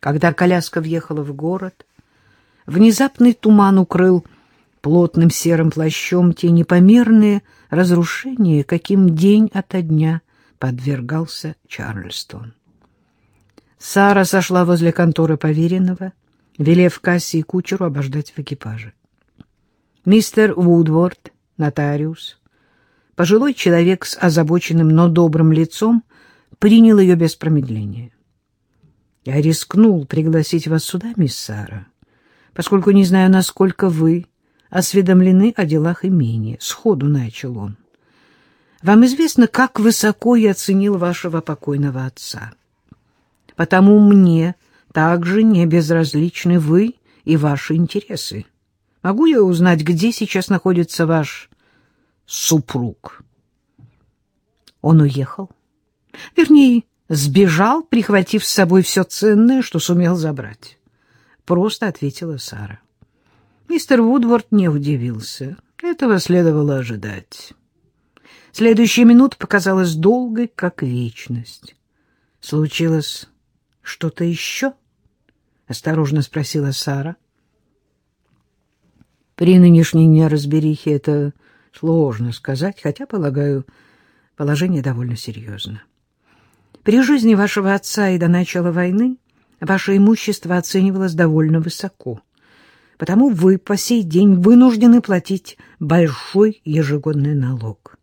Когда коляска въехала в город, внезапный туман укрыл плотным серым плащом те непомерные разрушения, каким день ото дня подвергался Чарльстон. Сара сошла возле конторы поверенного, велев кассе и кучеру обождать в экипаже. Мистер Вудворд, нотариус, пожилой человек с озабоченным, но добрым лицом, принял ее без промедления. Я рискнул пригласить вас сюда, мисс Сара, поскольку не знаю, насколько вы осведомлены о делах имения. Сходу начал он. Вам известно, как высоко я оценил вашего покойного отца. Потому мне также не безразличны вы и ваши интересы. Могу я узнать, где сейчас находится ваш супруг? Он уехал. Вернее, сбежал, прихватив с собой все ценное, что сумел забрать. Просто ответила Сара. Мистер Вудворд не удивился. Этого следовало ожидать. Следующая минута показалась долгой, как вечность. Случилось что-то еще? — осторожно спросила Сара. При нынешней неразберихе это сложно сказать, хотя, полагаю, положение довольно серьезно. При жизни вашего отца и до начала войны ваше имущество оценивалось довольно высоко, потому вы по сей день вынуждены платить большой ежегодный налог.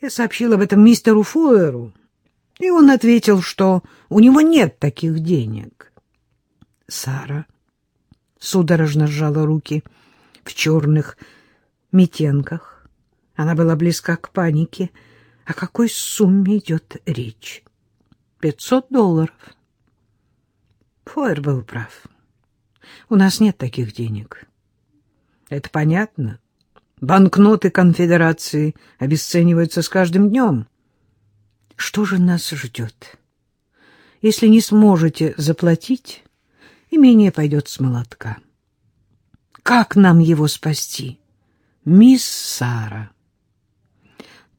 Я сообщил об этом мистеру Фуэру, и он ответил, что у него нет таких денег. Сара судорожно сжала руки в черных метенках. Она была близка к панике. О какой сумме идет речь? Пятьсот долларов. Фойер был прав. У нас нет таких денег. Это понятно. Банкноты конфедерации обесцениваются с каждым днем. Что же нас ждет? Если не сможете заплатить, имение пойдет с молотка. Как нам его спасти? Мисс Сара.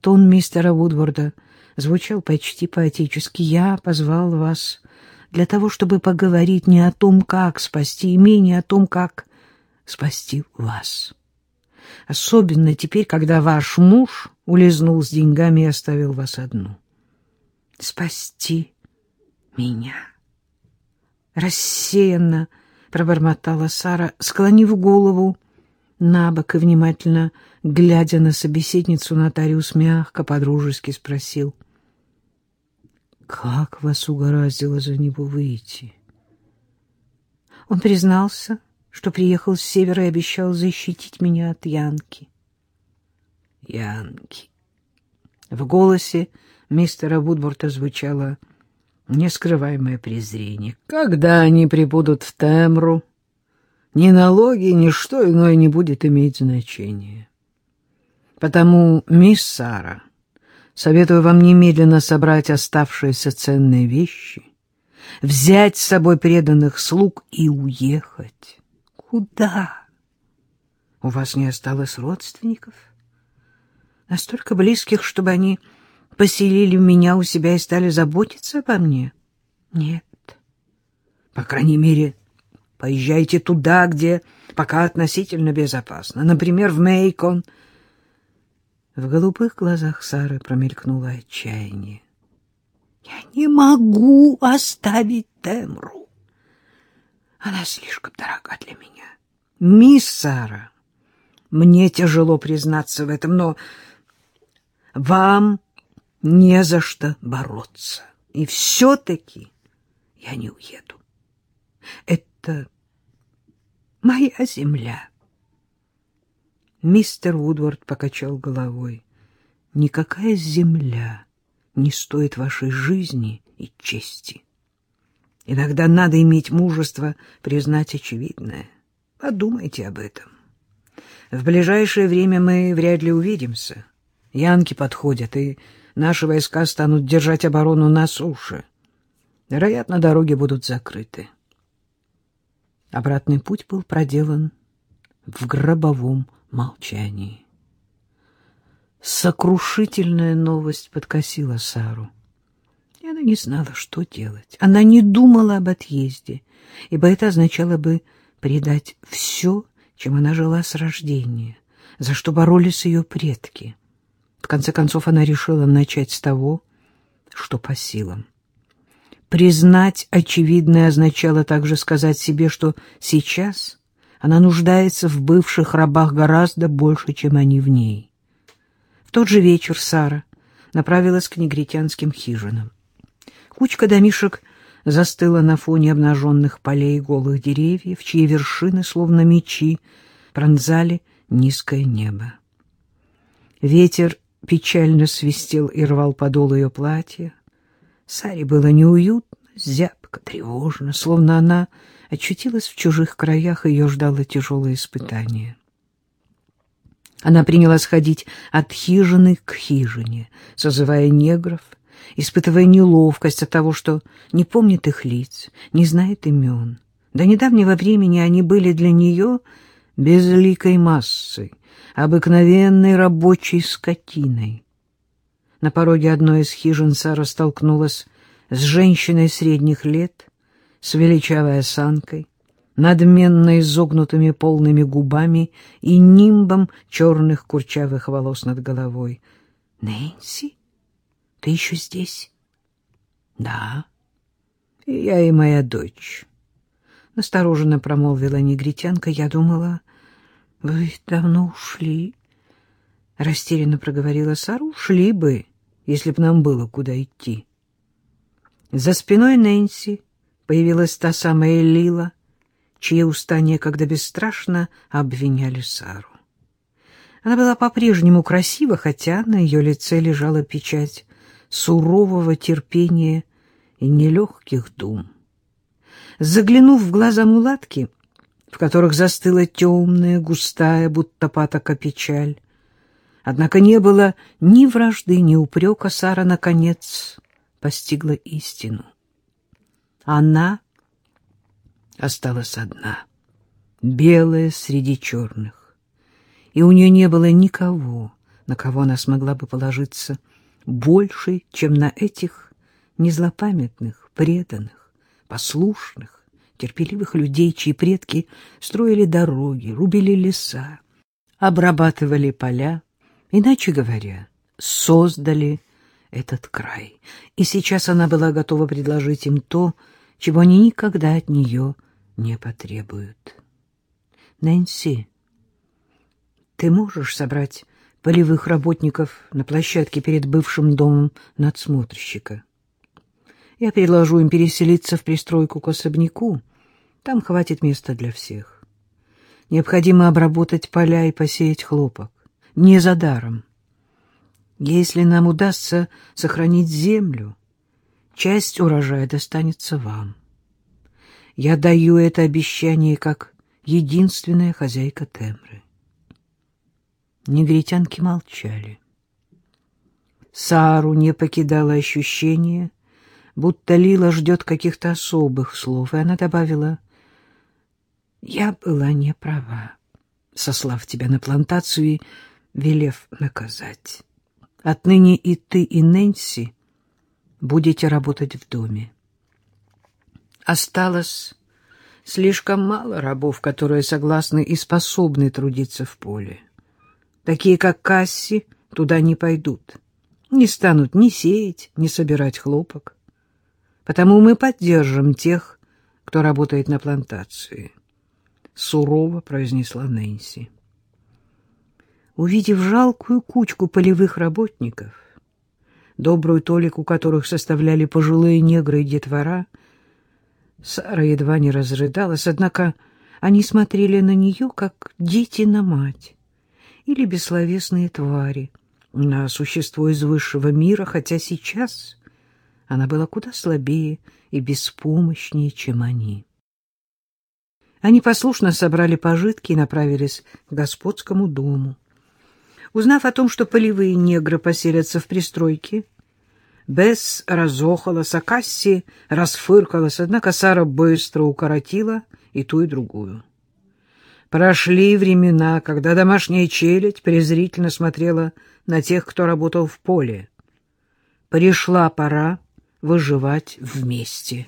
Тон мистера Вудворда звучал почти поэтически. Я позвал вас для того, чтобы поговорить не о том, как спасти имение, а о том, как спасти вас. Особенно теперь, когда ваш муж улизнул с деньгами и оставил вас одну спасти меня. Рассеянно пробормотала Сара, склонив голову на бок и внимательно, глядя на собеседницу, нотариус мягко, подружески спросил. — Как вас угораздило за него выйти? Он признался, что приехал с севера и обещал защитить меня от Янки. — Янки. В голосе мистера Вудворта звучало нескрываемое презрение. Когда они прибудут в Темру, ни налоги, ни что иное не будет иметь значения. Потому, мисс Сара, советую вам немедленно собрать оставшиеся ценные вещи, взять с собой преданных слуг и уехать. Куда? У вас не осталось родственников? Настолько близких, чтобы они поселили меня у себя и стали заботиться обо мне? Нет. По крайней мере, поезжайте туда, где пока относительно безопасно. Например, в Мейкон. В голубых глазах Сары промелькнуло отчаяние. Я не могу оставить Темру. Она слишком дорога для меня. Мисс Сара, мне тяжело признаться в этом, но вам не за что бороться. И все-таки я не уеду. Это моя земля. Мистер Вудвард покачал головой. Никакая земля не стоит вашей жизни и чести. Иногда надо иметь мужество признать очевидное. Подумайте об этом. В ближайшее время мы вряд ли увидимся. Янки подходят, и наши войска станут держать оборону на суше. Вероятно, дороги будут закрыты. Обратный путь был проделан в гробовом молчании. Сокрушительная новость подкосила Сару. И она не знала, что делать. Она не думала об отъезде, ибо это означало бы предать все, чем она жила с рождения, за что боролись ее предки. В конце концов, она решила начать с того, что по силам. Признать очевидное означало также сказать себе, что сейчас она нуждается в бывших рабах гораздо больше, чем они в ней. В тот же вечер Сара направилась к негритянским хижинам. Кучка домишек застыла на фоне обнаженных полей и голых деревьев, чьи вершины, словно мечи, пронзали низкое небо. Ветер печально свистел и рвал подол ее платья. Саре было неуютно, зябко, тревожно, словно она очутилась в чужих краях, и ее ждало тяжелое испытание. Она принялась ходить от хижины к хижине, созывая негров, испытывая неловкость от того, что не помнит их лиц, не знает имен. До недавнего времени они были для нее безликой массой, обыкновенной рабочей скотиной. На пороге одной из хижин Сара столкнулась с женщиной средних лет, с величавой осанкой, надменно изогнутыми полными губами и нимбом черных курчавых волос над головой. — Нэнси, ты еще здесь? — Да. — я, и моя дочь. Настороженно промолвила негритянка. Я думала, вы давно ушли. Растерянно проговорила Сара. Ушли бы, если б нам было куда идти. За спиной Нэнси появилась та самая Лила, чьи уста некогда бесстрашно обвиняли Сару. Она была по-прежнему красива, хотя на ее лице лежала печать сурового терпения и нелегких дум. Заглянув в глаза мулатки, в которых застыла темная, густая, будто патока печаль, однако не было ни вражды, ни упрека, Сара, наконец, постигла истину. Она осталась одна, белая среди черных, и у нее не было никого, на кого она смогла бы положиться больше, чем на этих незлопамятных, преданных, послушных, терпеливых людей, чьи предки строили дороги, рубили леса, обрабатывали поля, иначе говоря, создали этот край. И сейчас она была готова предложить им то, чего они никогда от нее не потребуют. Нэнси, ты можешь собрать полевых работников на площадке перед бывшим домом надсмотрщика? Я предложу им переселиться в пристройку к особняку. Там хватит места для всех. Необходимо обработать поля и посеять хлопок. Не за даром. Если нам удастся сохранить землю, часть урожая достанется вам. Я даю это обещание как единственная хозяйка Темры. Негритянки молчали. Сару не покидало ощущение, будто Лила ждет каких-то особых слов, и она добавила, «Я была не права, сослав тебя на плантацию и велев наказать». Отныне и ты, и Нэнси будете работать в доме. Осталось слишком мало рабов, которые согласны и способны трудиться в поле. Такие, как Касси, туда не пойдут, не станут ни сеять, ни собирать хлопок. Потому мы поддержим тех, кто работает на плантации, — сурово произнесла Нэнси увидев жалкую кучку полевых работников, добрую толику которых составляли пожилые негры и детвора, Сара едва не разрыдалась, однако они смотрели на нее, как дети на мать, или бессловесные твари, на существо из высшего мира, хотя сейчас она была куда слабее и беспомощнее, чем они. Они послушно собрали пожитки и направились к господскому дому. Узнав о том, что полевые негры поселятся в пристройке, Бесс разохалась, а Касси расфыркалась, однако Сара быстро укоротила и ту, и другую. Прошли времена, когда домашняя челядь презрительно смотрела на тех, кто работал в поле. Пришла пора выживать вместе.